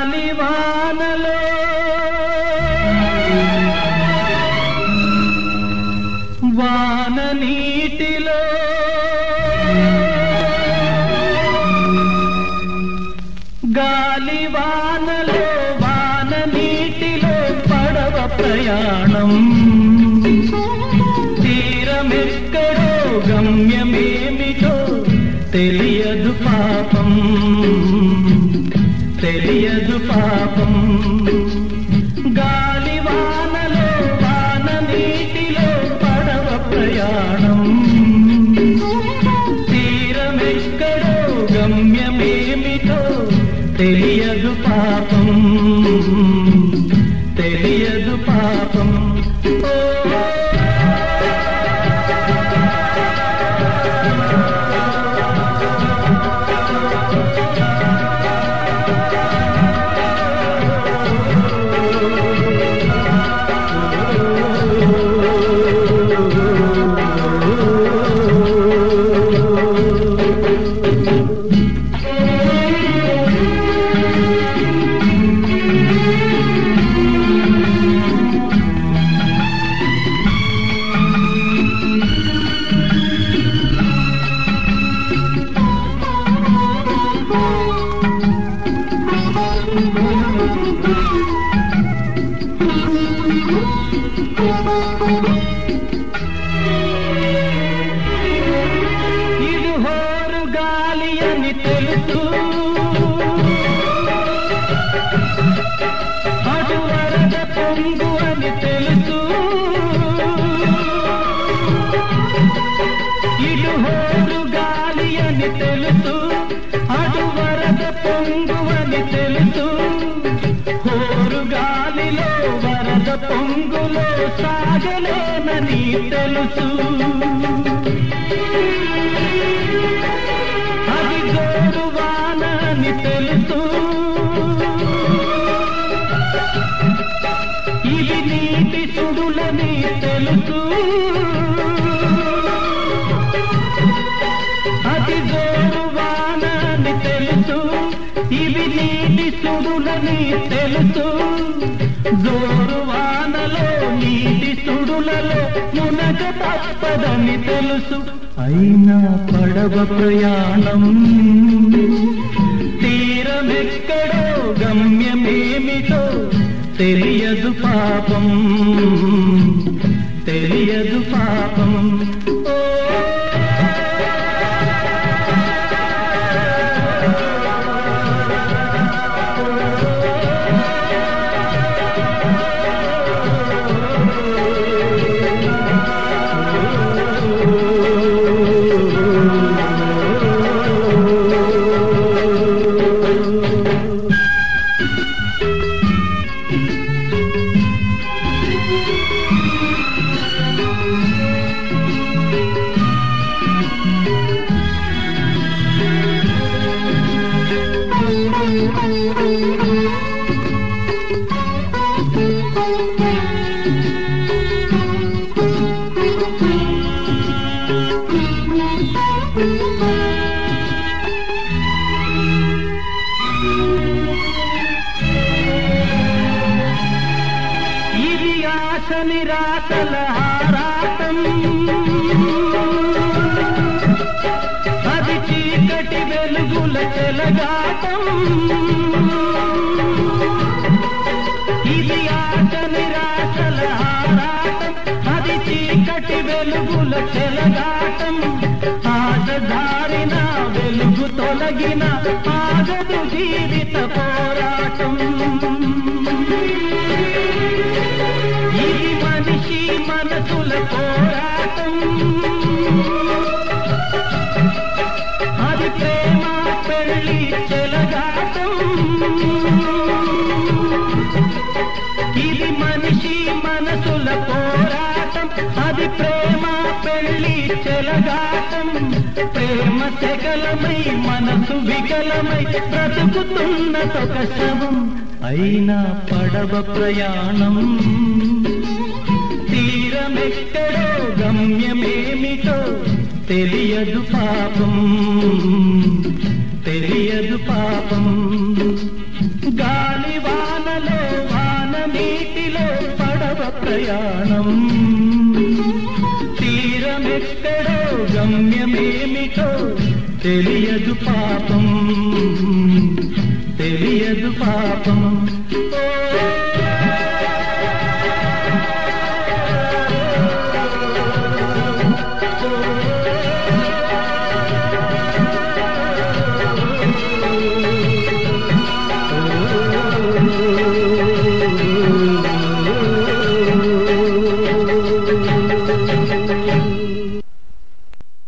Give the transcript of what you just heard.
గాలివానలో వాన నీటిలో గాలివానలో వాన నీటిలో పడవ ప్రయాణం. తెలియదు రంగు అని తెలుసు. ఇటు హోరు గాలి అని తెలుసు. అటు వరద పొంగు అని తెలుసు. హోరు గాలిలో వరద పొంగులో సాగలేనని తెలుసు. అని తెలుసు. అది జోరు వానని తెలుసు. ఇవి నీటి సుడులని తెలుసు. జోరు వానలో నీటి సుడులలో మునక తప్పదని తెలుసు. అయినా పడవ ప్రయాణం తీరమెక్కడో గమ్యమేమిటో తెలియదు పాపం. తెలియదు నిరాశల వెలుగుల చెలగాటం. ఆశ వెలుగు తొలగిన ఆగదు జీవిత పోరాటం. ప్రేమ మనసు వికలమై బ్రతుకుతున్న ఒక శవం. అయినా పడవ ప్రయాణం. తీరమెక్కడో గమ్యమేమిటో తెలియదు పాపం. తెలియదు పాపం. గాలి వానలో వాన నీటిలో పడవ ప్రయాణం. తెలియదు పాపం తెలియదు పాపం ఓ